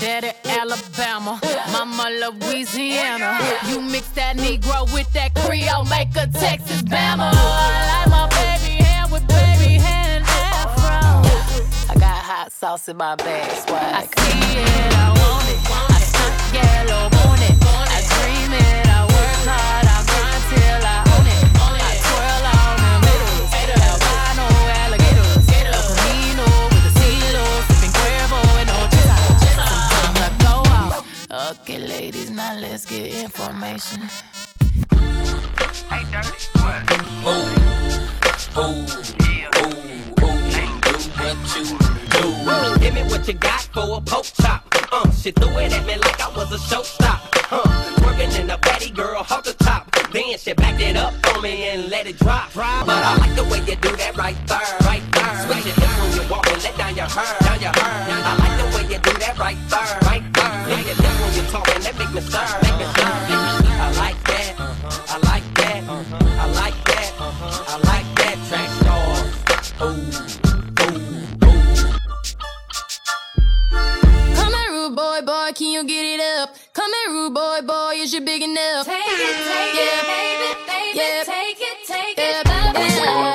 Daddy Alabama, mama Louisiana. You mix that Negro with that Creole, make a Texas Bama. I like my baby hair with baby hair and afro. I got hot sauce in my bag, swag. I see it, I want it. I stunt yellow, want it. Okay, ladies, now let's get information. Give me what you got for a poke chop. Uh, she threw it at me like I was a showstop. Uh, working in the patty girl, hold the top. Then she backed it up on me and let it drop. But I like the way you do that right there, right there. Switch your hips when you walk and let down your hair, down your hair. I like the way you do that right there, big enough? Take it, take it, baby, baby, take it, take it, baby.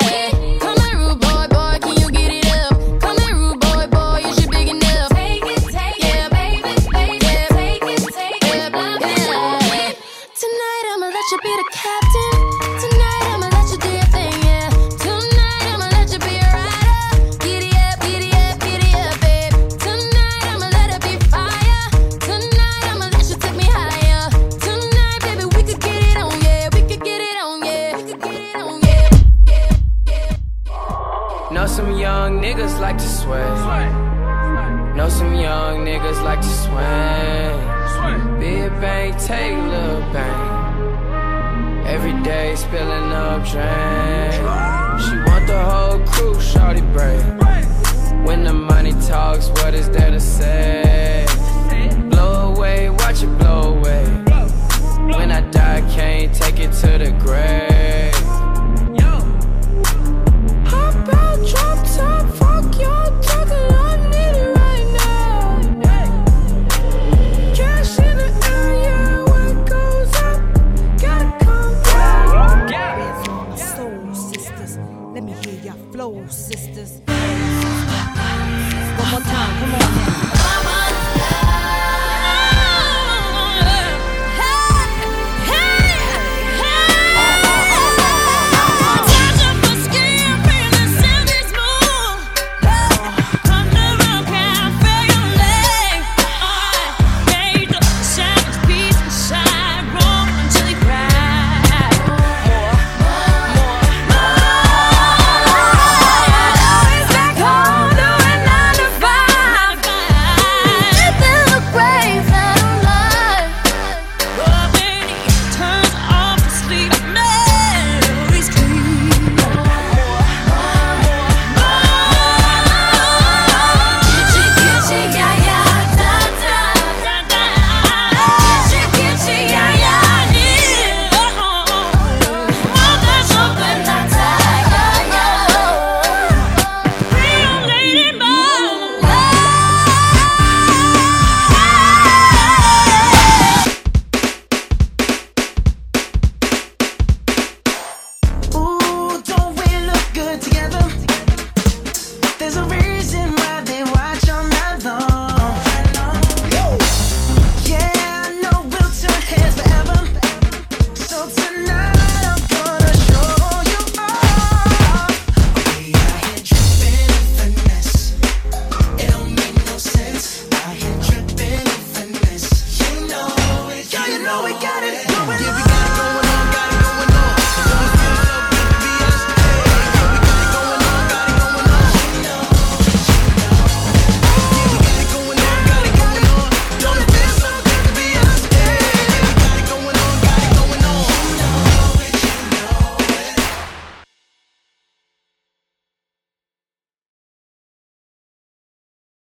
You be the captain. Tonight I'ma let you do your thing, yeah. Tonight I'ma let you be a rider. Giddy up, giddy up, giddy up, babe. Tonight I'ma let it be fire. Tonight I'ma let you take me higher. Tonight, baby, we could get it on, yeah. We could get it on, yeah. We could get it on, yeah. Know some young niggas like to sway. Know some young niggas like to swing. Big bang, take little bang. Every day spilling up drain. She want the whole crew, shorty break. When the money talks, what is there to say?